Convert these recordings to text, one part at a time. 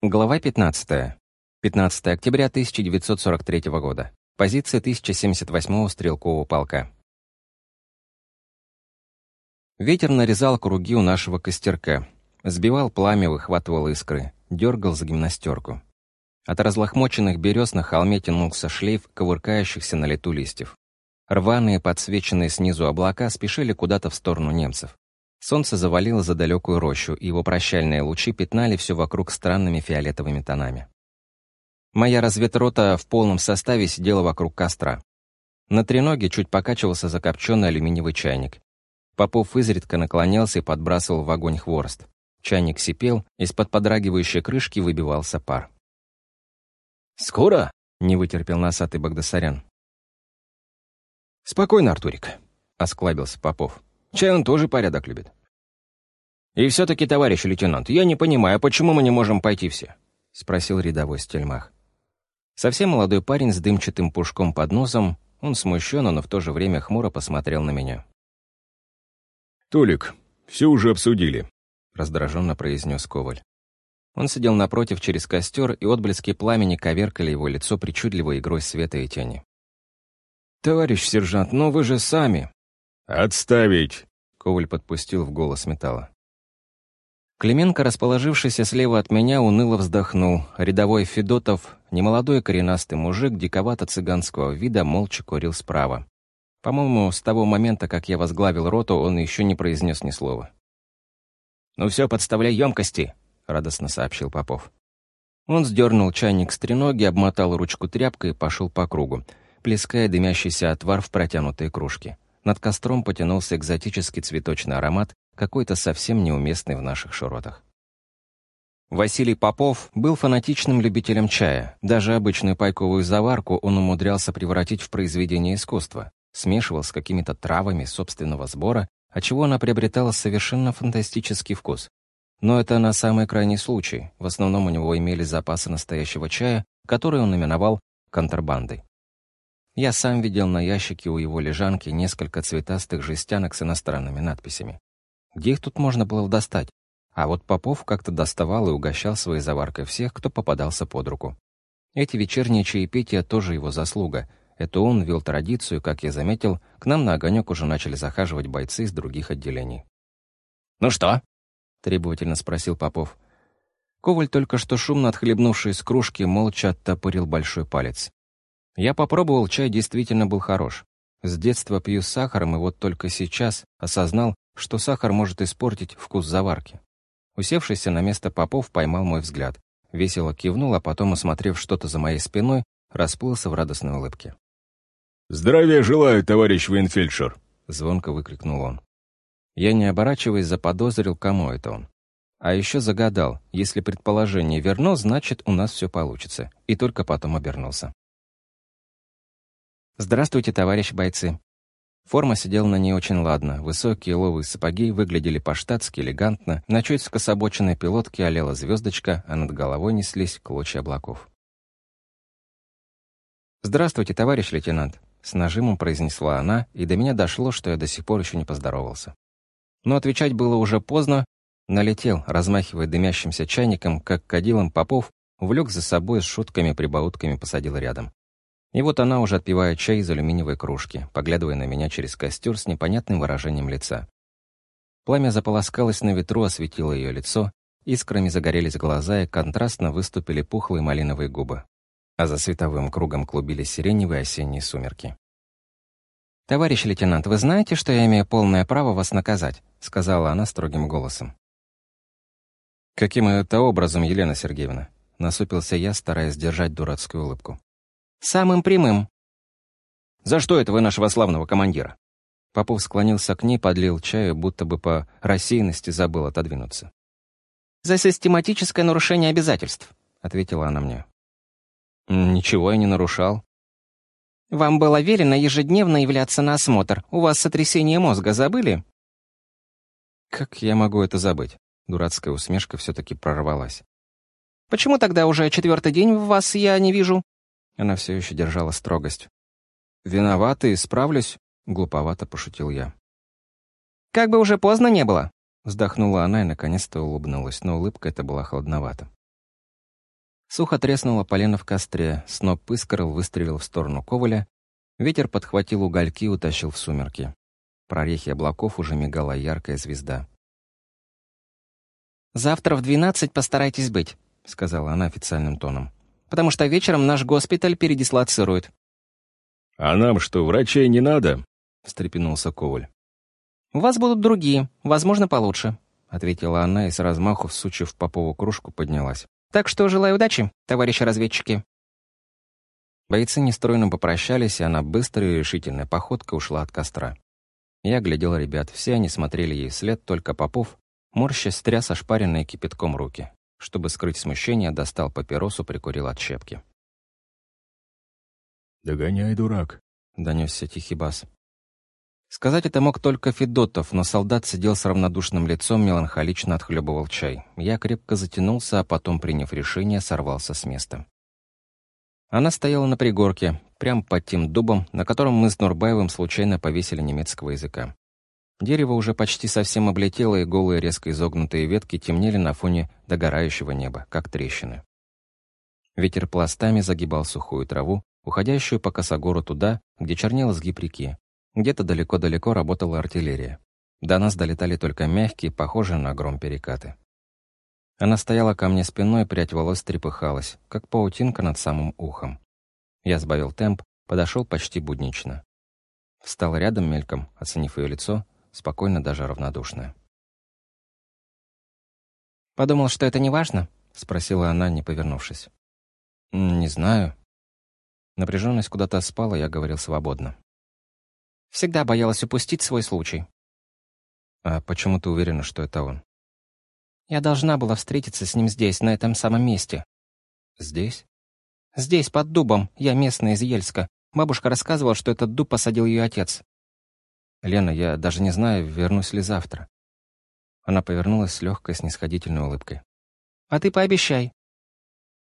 Глава 15. 15 октября 1943 года. Позиция 1078-го стрелкового полка. Ветер нарезал круги у нашего костерка, сбивал пламя, выхватывал искры, дергал за гимнастерку. От разлохмоченных берез на холме тянулся шлейф ковыркающихся на лету листьев. Рваные, подсвеченные снизу облака спешили куда-то в сторону немцев. Солнце завалило за далекую рощу, и его прощальные лучи пятнали все вокруг странными фиолетовыми тонами. Моя разведрота в полном составе сидела вокруг костра. На треноге чуть покачивался закопченный алюминиевый чайник. Попов изредка наклонялся и подбрасывал в огонь хворост. Чайник сипел, из-под подрагивающей крышки выбивался пар. «Скоро?» — не вытерпел носатый Багдасарян. «Спокойно, Артурик», — осклабился Попов. Чай он тоже порядок любит. «И все-таки, товарищ лейтенант, я не понимаю, почему мы не можем пойти все?» — спросил рядовой стельмах. Совсем молодой парень с дымчатым пушком под носом, он смущенно, но в то же время хмуро посмотрел на меня. «Толик, все уже обсудили», — раздраженно произнес Коваль. Он сидел напротив через костер, и отблески пламени коверкали его лицо причудливой игрой света и тени. «Товарищ сержант, но вы же сами...» «Отставить!» — Коваль подпустил в голос металла. Клименко, расположившийся слева от меня, уныло вздохнул. Рядовой Федотов, немолодой коренастый мужик диковато-цыганского вида, молча курил справа. По-моему, с того момента, как я возглавил роту, он еще не произнес ни слова. «Ну все, подставляй емкости!» — радостно сообщил Попов. Он сдернул чайник с треноги, обмотал ручку тряпкой и пошел по кругу, плеская дымящийся отвар в протянутые кружки. Над костром потянулся экзотический цветочный аромат, какой-то совсем неуместный в наших широтах. Василий Попов был фанатичным любителем чая. Даже обычную пайковую заварку он умудрялся превратить в произведение искусства, смешивал с какими-то травами собственного сбора, отчего она приобретала совершенно фантастический вкус. Но это на самый крайний случай. В основном у него имелись запасы настоящего чая, который он именовал контрабандой. Я сам видел на ящике у его лежанки несколько цветастых жестянок с иностранными надписями. Где их тут можно было достать? А вот Попов как-то доставал и угощал своей заваркой всех, кто попадался под руку. Эти вечерние чаепития тоже его заслуга. Это он вел традицию, как я заметил, к нам на огонек уже начали захаживать бойцы из других отделений. «Ну что?» — требовательно спросил Попов. Коваль, только что шумно отхлебнувший из кружки, молча оттопырил большой палец. Я попробовал, чай действительно был хорош. С детства пью с сахаром, и вот только сейчас осознал, что сахар может испортить вкус заварки. Усевшийся на место Попов поймал мой взгляд. Весело кивнул, а потом, осмотрев что-то за моей спиной, расплылся в радостной улыбке. «Здравия желаю, товарищ Вейнфельдшер!» — звонко выкрикнул он. Я, не оборачиваясь, заподозрил, кому это он. А еще загадал, если предположение верно, значит, у нас все получится. И только потом обернулся. «Здравствуйте, товарищ бойцы». Форма сидела на ней очень ладно. Высокие ловые сапоги выглядели по-штатски элегантно, на чуть скособоченной пилотке олела звездочка, а над головой неслись клочья облаков. «Здравствуйте, товарищ лейтенант», — с нажимом произнесла она, и до меня дошло, что я до сих пор еще не поздоровался. Но отвечать было уже поздно. Налетел, размахивая дымящимся чайником, как кадилом Попов, увлек за собой с шутками-прибаутками посадил рядом. И вот она уже отпивает чай из алюминиевой кружки, поглядывая на меня через костер с непонятным выражением лица. Пламя заполоскалось на ветру, осветило ее лицо, искрами загорелись глаза и контрастно выступили пухлые малиновые губы. А за световым кругом клубились сиреневые осенние сумерки. «Товарищ лейтенант, вы знаете, что я имею полное право вас наказать?» — сказала она строгим голосом. «Каким это образом, Елена Сергеевна?» — насупился я, стараясь сдержать дурацкую улыбку. Самым прямым. За что это вы нашего славного командира? Попов склонился к ней, подлил чаю, будто бы по рассеянности забыл отодвинуться. «За систематическое нарушение обязательств», — ответила она мне. «Ничего я не нарушал». «Вам было велено ежедневно являться на осмотр. У вас сотрясение мозга забыли?» «Как я могу это забыть?» Дурацкая усмешка все-таки прорвалась. «Почему тогда уже четвертый день в вас я не вижу?» Она все еще держала строгость. «Виноват и справлюсь», — глуповато пошутил я. «Как бы уже поздно не было», — вздохнула она и наконец-то улыбнулась, но улыбка эта была холодновата. Сухо треснула полено в костре, сноп искрыл выстрелил в сторону Коваля, ветер подхватил угольки и утащил в сумерки. В прорехе облаков уже мигала яркая звезда. «Завтра в двенадцать постарайтесь быть», — сказала она официальным тоном. «Потому что вечером наш госпиталь передислоцирует». «А нам что, врачей не надо?» — встрепенулся Коваль. «У вас будут другие, возможно, получше», — ответила она и с размаху, всучив Попову кружку, поднялась. Так что желаю удачи, товарищи разведчики». Бойцы нестройно попрощались, и она быстрой и решительной походкой ушла от костра. Я глядел ребят, все они смотрели ей вслед, только Попов, морща стряс ошпаренные кипятком руки. Чтобы скрыть смущение, достал папиросу, прикурил от щепки. «Догоняй, дурак», — донесся тихий бас. Сказать это мог только Федотов, но солдат сидел с равнодушным лицом, меланхолично отхлебывал чай. Я крепко затянулся, а потом, приняв решение, сорвался с места. Она стояла на пригорке, прямо под тем дубом, на котором мы с Нурбаевым случайно повесили немецкого языка. Дерево уже почти совсем облетело, и голые резко изогнутые ветки темнели на фоне догорающего неба, как трещины. Ветер пластами загибал сухую траву, уходящую по косогору туда, где чернел сгиб реки, где-то далеко-далеко работала артиллерия. До нас долетали только мягкие, похожие на гром перекаты. Она стояла ко мне спиной, прядь волос трепыхалась, как паутинка над самым ухом. Я сбавил темп, подошел почти буднично. Встал рядом мельком, оценив ее лицо, спокойно, даже равнодушное. «Подумал, что это не важно?» — спросила она, не повернувшись. «Не знаю». Напряженность куда-то спала, я говорил свободно. Всегда боялась упустить свой случай. А почему ты уверена, что это он? Я должна была встретиться с ним здесь, на этом самом месте. Здесь? Здесь, под дубом. Я местная из Ельска. Бабушка рассказывала, что этот дуб посадил ее отец. Лена, я даже не знаю, вернусь ли завтра. Она повернулась с легкой снисходительной улыбкой. «А ты пообещай».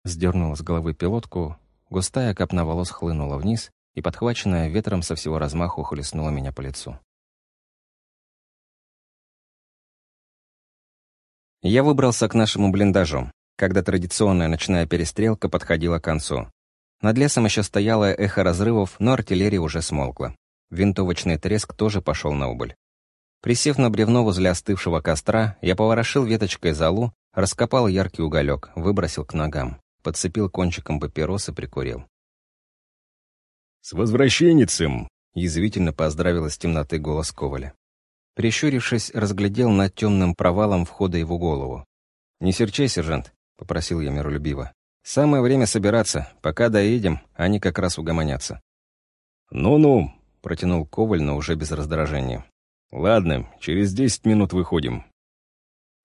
Сдернула с головы пилотку, густая копна волос хлынула вниз, и, подхваченная ветром со всего размаху, хлестнула меня по лицу. Я выбрался к нашему блиндажу, когда традиционная ночная перестрелка подходила к концу. Над лесом еще стояло эхо разрывов, но артиллерия уже смолкла. Винтовочный треск тоже пошел на убыль. Присев на бревно возле остывшего костра, я поворошил веточкой залу, раскопал яркий уголек, выбросил к ногам, подцепил кончиком папиросы, прикурил. «С возвращенницем!» — язвительно поздравил из темноты голос Коваля. Прищурившись, разглядел над темным провалом входа его голову. «Не серчай, сержант», — попросил я миролюбиво. «Самое время собираться. Пока доедем, они как раз угомонятся». «Ну-ну», — протянул Коваль, но уже без раздражения. «Ладно, через десять минут выходим».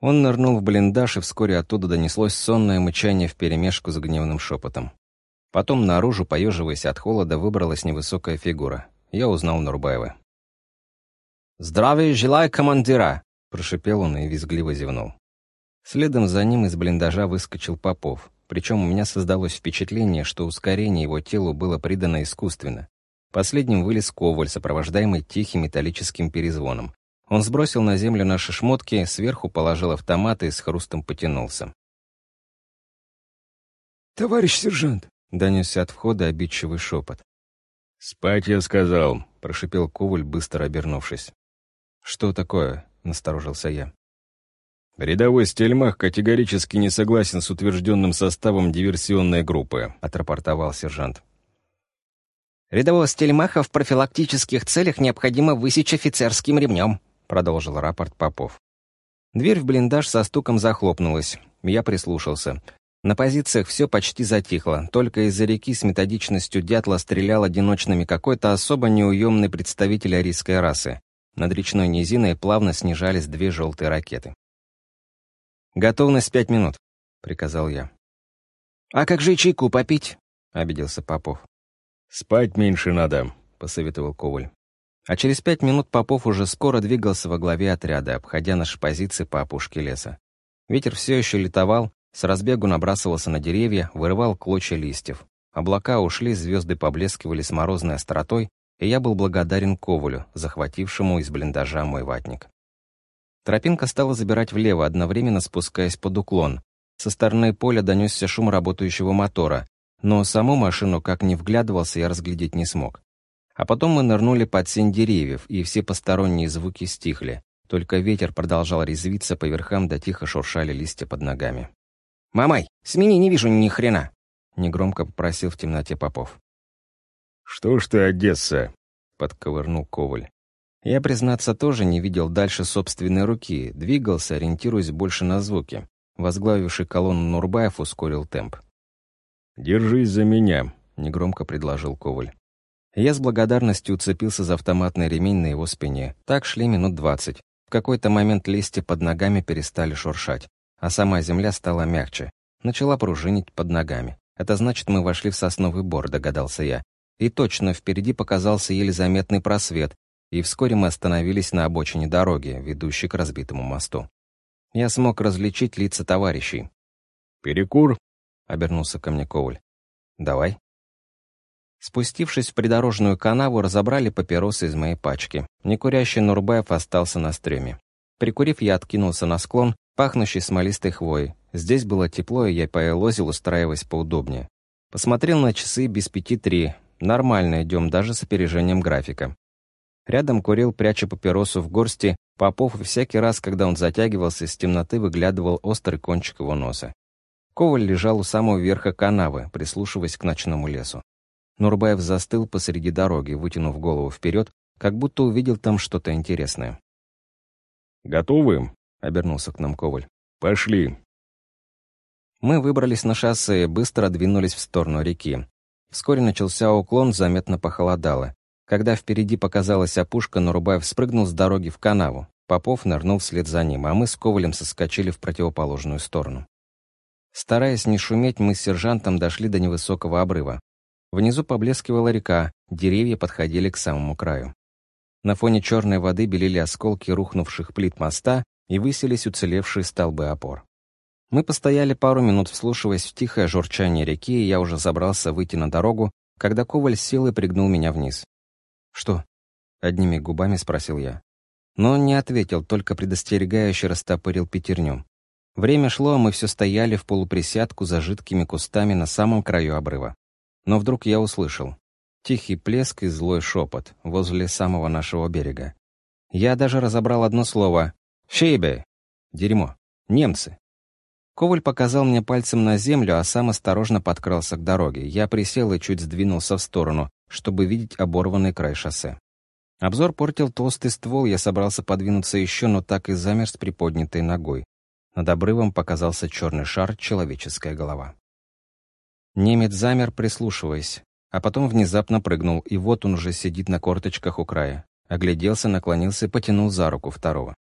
Он нырнул в блиндаж, и вскоре оттуда донеслось сонное мычание вперемешку с гневным шепотом. Потом наружу, поеживаясь от холода, выбралась невысокая фигура. Я узнал Нурбаева. «Здравия желаю, командира!» — прошипел он и визгливо зевнул. Следом за ним из блиндажа выскочил Попов. Причем у меня создалось впечатление, что ускорение его телу было придано искусственно. Последним вылез Коваль, сопровождаемый тихим металлическим перезвоном. Он сбросил на землю наши шмотки, сверху положил автомат и с хрустом потянулся. «Товарищ сержант!» — донесся от входа обидчивый шепот. «Спать я сказал», — прошипел Коваль, быстро обернувшись. «Что такое?» — насторожился я. «Рядовой Стельмах категорически не согласен с утвержденным составом диверсионной группы», — отрапортовал сержант. «Рядового Стельмаха в профилактических целях необходимо высечь офицерским ремнем», — продолжил рапорт Попов. Дверь в блиндаж со стуком захлопнулась. Я прислушался. На позициях все почти затихло, только из-за реки с методичностью дятла стрелял одиночными какой-то особо неуемный представитель арийской расы. Над речной низиной плавно снижались две желтые ракеты. «Готовность пять минут», — приказал я. «А как же чайку попить?» — обиделся Попов. «Спать меньше надо», — посоветовал Коваль. А через пять минут Попов уже скоро двигался во главе отряда, обходя наши позиции по опушке леса. Ветер все еще летовал, с разбегу набрасывался на деревья, вырывал клочья листьев. Облака ушли, звезды поблескивали с морозной остротой, и я был благодарен Ковалю, захватившему из блиндажа мой ватник. Тропинка стала забирать влево, одновременно спускаясь под уклон. Со стороны поля донесся шум работающего мотора, но саму машину, как ни вглядывался, я разглядеть не смог. А потом мы нырнули под сень деревьев, и все посторонние звуки стихли. Только ветер продолжал резвиться по верхам, да тихо шуршали листья под ногами. «Мамай, смени, не вижу ни хрена!» — негромко попросил в темноте Попов. «Что ж ты, Одесса?» — подковырнул Коваль. Я, признаться, тоже не видел дальше собственной руки, двигался, ориентируясь больше на звуки. Возглавивший колонну Нурбаев ускорил темп. «Держись за меня», — негромко предложил Коваль. Я с благодарностью уцепился за автоматный ремень на его спине. Так шли минут двадцать. В какой-то момент листья под ногами перестали шуршать, а сама земля стала мягче. Начала пружинить под ногами. Это значит, мы вошли в сосновый бор, догадался я. И точно, впереди показался еле заметный просвет, и вскоре мы остановились на обочине дороги, ведущей к разбитому мосту. Я смог различить лица товарищей. «Перекур?» — обернулся ко мне Коваль. «Давай». Спустившись в придорожную канаву, разобрали папиросы из моей пачки. Некурящий Нурбаев остался на стреме. Прикурив, я откинулся на склон, пахнущий смолистой хвоей. Здесь было тепло, и я поелозил, устраиваясь поудобнее. Посмотрел на часы без пяти три. Нормально идем, даже с опережением графика. Рядом курил, пряча папиросу в горсти, Попов, и всякий раз, когда он затягивался, из темноты выглядывал острый кончик его носа. Коваль лежал у самого верха канавы, прислушиваясь к ночному лесу. Нурбаев застыл посреди дороги, вытянув голову вперед, как будто увидел там что-то интересное. «Готовы?» — обернулся к нам Коваль. «Пошли». Мы выбрались на шоссе и быстро двинулись в сторону реки. Вскоре начался уклон, заметно похолодало. Когда впереди показалась опушка, Нурбаев спрыгнул с дороги в канаву. Попов нырнул вслед за ним, а мы с Ковалем соскочили в противоположную сторону. Стараясь не шуметь, мы с сержантом дошли до невысокого обрыва. Внизу поблескивала река, деревья подходили к самому краю. На фоне черной воды белели осколки рухнувших плит моста и высились уцелевшие столбы опор. Мы постояли пару минут, вслушиваясь в тихое журчание реки, и я уже забрался выйти на дорогу, когда Коваль сел и пригнул меня вниз. «Что?» — одними губами спросил я. Но он не ответил, только предостерегающе растопырил пятерню. Время шло, а мы все стояли в полуприсядку за жидкими кустами на самом краю обрыва. Но вдруг я услышал. Тихий плеск и злой шепот возле самого нашего берега. Я даже разобрал одно слово. «Шейбе!» «Дерьмо! Немцы!» Коваль показал мне пальцем на землю, а сам осторожно подкрался к дороге. Я присел и чуть сдвинулся в сторону, чтобы видеть оборванный край шоссе. Обзор портил толстый ствол, я собрался подвинуться еще, но так и замер с приподнятой ногой. Над обрывом показался черный шар, человеческая голова. Немец замер, прислушиваясь, а потом внезапно прыгнул, и вот он уже сидит на корточках у края. Огляделся, наклонился и потянул за руку второго.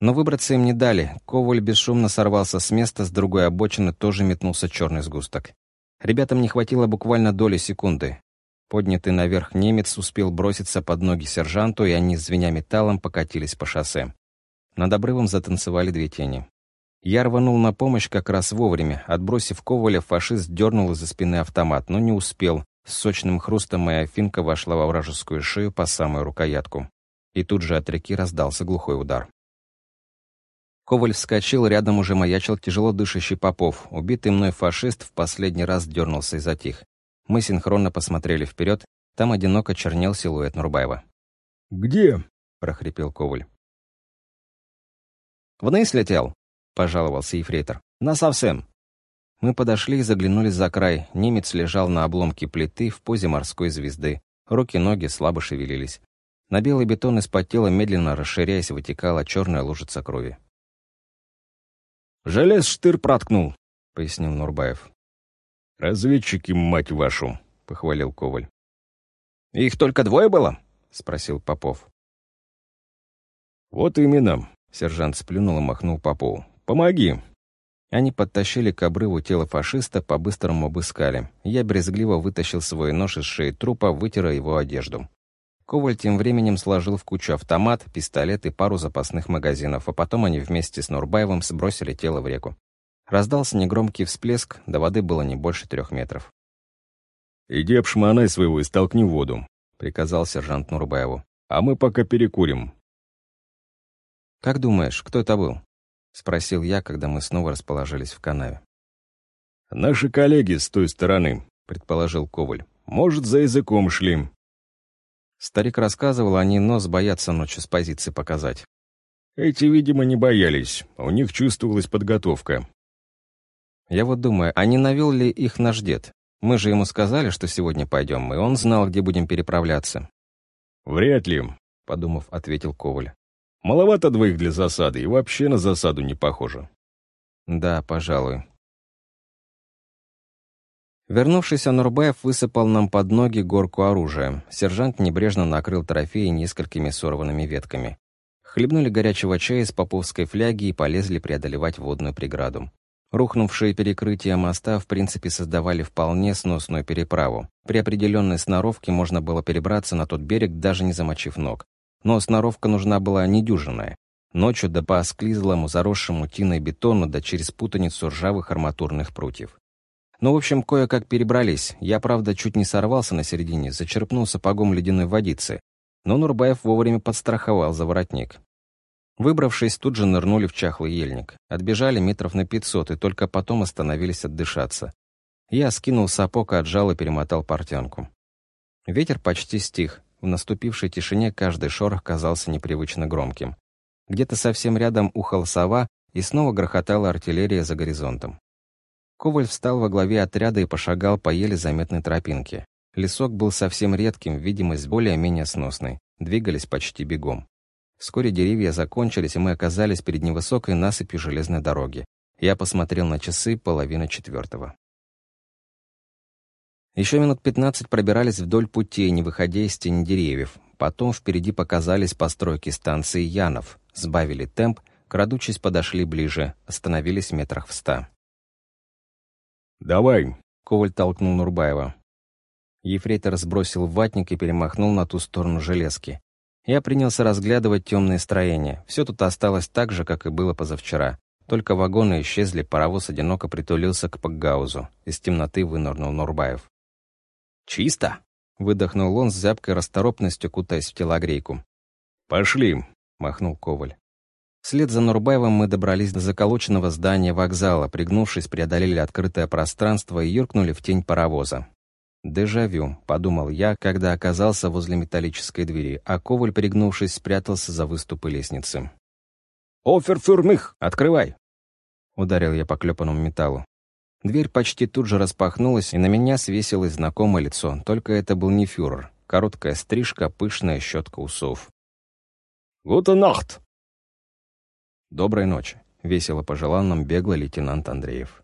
Но выбраться им не дали. Коваль бесшумно сорвался с места, с другой обочины тоже метнулся черный сгусток. Ребятам не хватило буквально доли секунды. Поднятый наверх немец успел броситься под ноги сержанту, и они, звеня металлом, покатились по шоссе. Над обрывом затанцевали две тени. Я рванул на помощь как раз вовремя. Отбросив Коваля, фашист дернул из-за спины автомат, но не успел. С сочным хрустом моя финка вошла во вражескую шею по самую рукоятку. И тут же от реки раздался глухой удар. Коваль вскочил, рядом уже маячил тяжело дышащий Попов. Убитый мной фашист в последний раз дернулся и затих. Мы синхронно посмотрели вперед, там одиноко чернел силуэт Нурбаева. «Где?» — прохрипел Коваль. «Вниз летел», — пожаловался ефрейтор. «Насовсем». Мы подошли и заглянули за край. Немец лежал на обломке плиты в позе морской звезды. Руки-ноги слабо шевелились. На белый бетон из-под тела, медленно расширяясь, вытекала черная лужица крови. «Желез штыр проткнул», — пояснил Нурбаев. «Разведчики, мать вашу!» — похвалил Коваль. «Их только двое было?» — спросил Попов. «Вот именно», — сержант сплюнул и махнул Попову. «Помоги!» Они подтащили к обрыву тело фашиста, по-быстрому обыскали. Я брезгливо вытащил свой нож из шеи трупа, вытер его одежду. Коваль тем временем сложил в кучу автомат, пистолет и пару запасных магазинов, а потом они вместе с Нурбаевым сбросили тело в реку. Раздался негромкий всплеск, до воды было не больше трех метров. «Иди обшмонай своего и столкни в воду», — приказал сержант Нурбаеву. «А мы пока перекурим». «Как думаешь, кто это был?» спросил я, когда мы снова расположились в канаве. «Наши коллеги с той стороны», — предположил Коваль. «Может, за языком шли». Старик рассказывал, они нос боятся ночью с позиции показать. Эти, видимо, не боялись, у них чувствовалась подготовка. Я вот думаю, а не навел ли их наш дед? Мы же ему сказали, что сегодня пойдем, и он знал, где будем переправляться. «Вряд ли», — подумав, ответил Коваль. «Маловато двоих для засады, и вообще на засаду не похоже». «Да, пожалуй», Вернувшись, Нурбаев высыпал нам под ноги горку оружия. Сержант небрежно накрыл трофеи несколькими сорванными ветками. Хлебнули горячего чая из поповской фляги и полезли преодолевать водную преграду. Рухнувшие перекрытия моста в принципе создавали вполне сносную переправу. При определенной сноровке можно было перебраться на тот берег, даже не замочив ног. Но сноровка нужна была недюжинная. Ночью да по осклизлому, заросшему тиной бетону, да через путаницу ржавых арматурных прутьев. Ну, в общем, кое-как перебрались. Я, правда, чуть не сорвался на середине, зачерпнул сапогом ледяной водицы. Но Нурбаев вовремя подстраховал за воротник. Выбравшись, тут же нырнули в чахлый ельник. Отбежали метров на пятьсот и только потом остановились отдышаться. Я скинул сапог, отжал и перемотал портянку. Ветер почти стих. В наступившей тишине каждый шорох казался непривычно громким. Где-то совсем рядом ухал сова, и снова грохотала артиллерия за горизонтом. Коваль встал во главе отряда и пошагал по еле заметной тропинке. Лесок был совсем редким, видимость более-менее сносной. Двигались почти бегом. Вскоре деревья закончились, и мы оказались перед невысокой насыпью железной дороги. Я посмотрел на часы половины четвертого. Еще минут пятнадцать пробирались вдоль путей, не выходя из тени деревьев. Потом впереди показались постройки станции Янов. Сбавили темп, крадучись подошли ближе, остановились в метрах в ста. «Давай!» — Коваль толкнул Нурбаева. Ефрейтор сбросил ватник и перемахнул на ту сторону железки. Я принялся разглядывать темные строения. Все тут осталось так же, как и было позавчера. Только вагоны исчезли, паровоз одиноко притулился к Пакгаузу. Из темноты вынырнул Нурбаев. «Чисто!» — выдохнул он с зябкой расторопностью, кутаясь в телогрейку. «Пошли!» — махнул Коваль. Вслед за Нурбаевым мы добрались до заколоченного здания вокзала, пригнувшись, преодолели открытое пространство и юркнули в тень паровоза. «Дежавю», — подумал я, когда оказался возле металлической двери, а Коваль, пригнувшись, спрятался за выступы лестницы. «Офер фюрмых! Открывай!» Ударил я по клепанному металлу. Дверь почти тут же распахнулась, и на меня свесилось знакомое лицо, только это был не фюрер. Короткая стрижка, пышная щетка усов. «Гута нахт!» «Доброй ночи», — весело пожелал нам беглый лейтенант Андреев.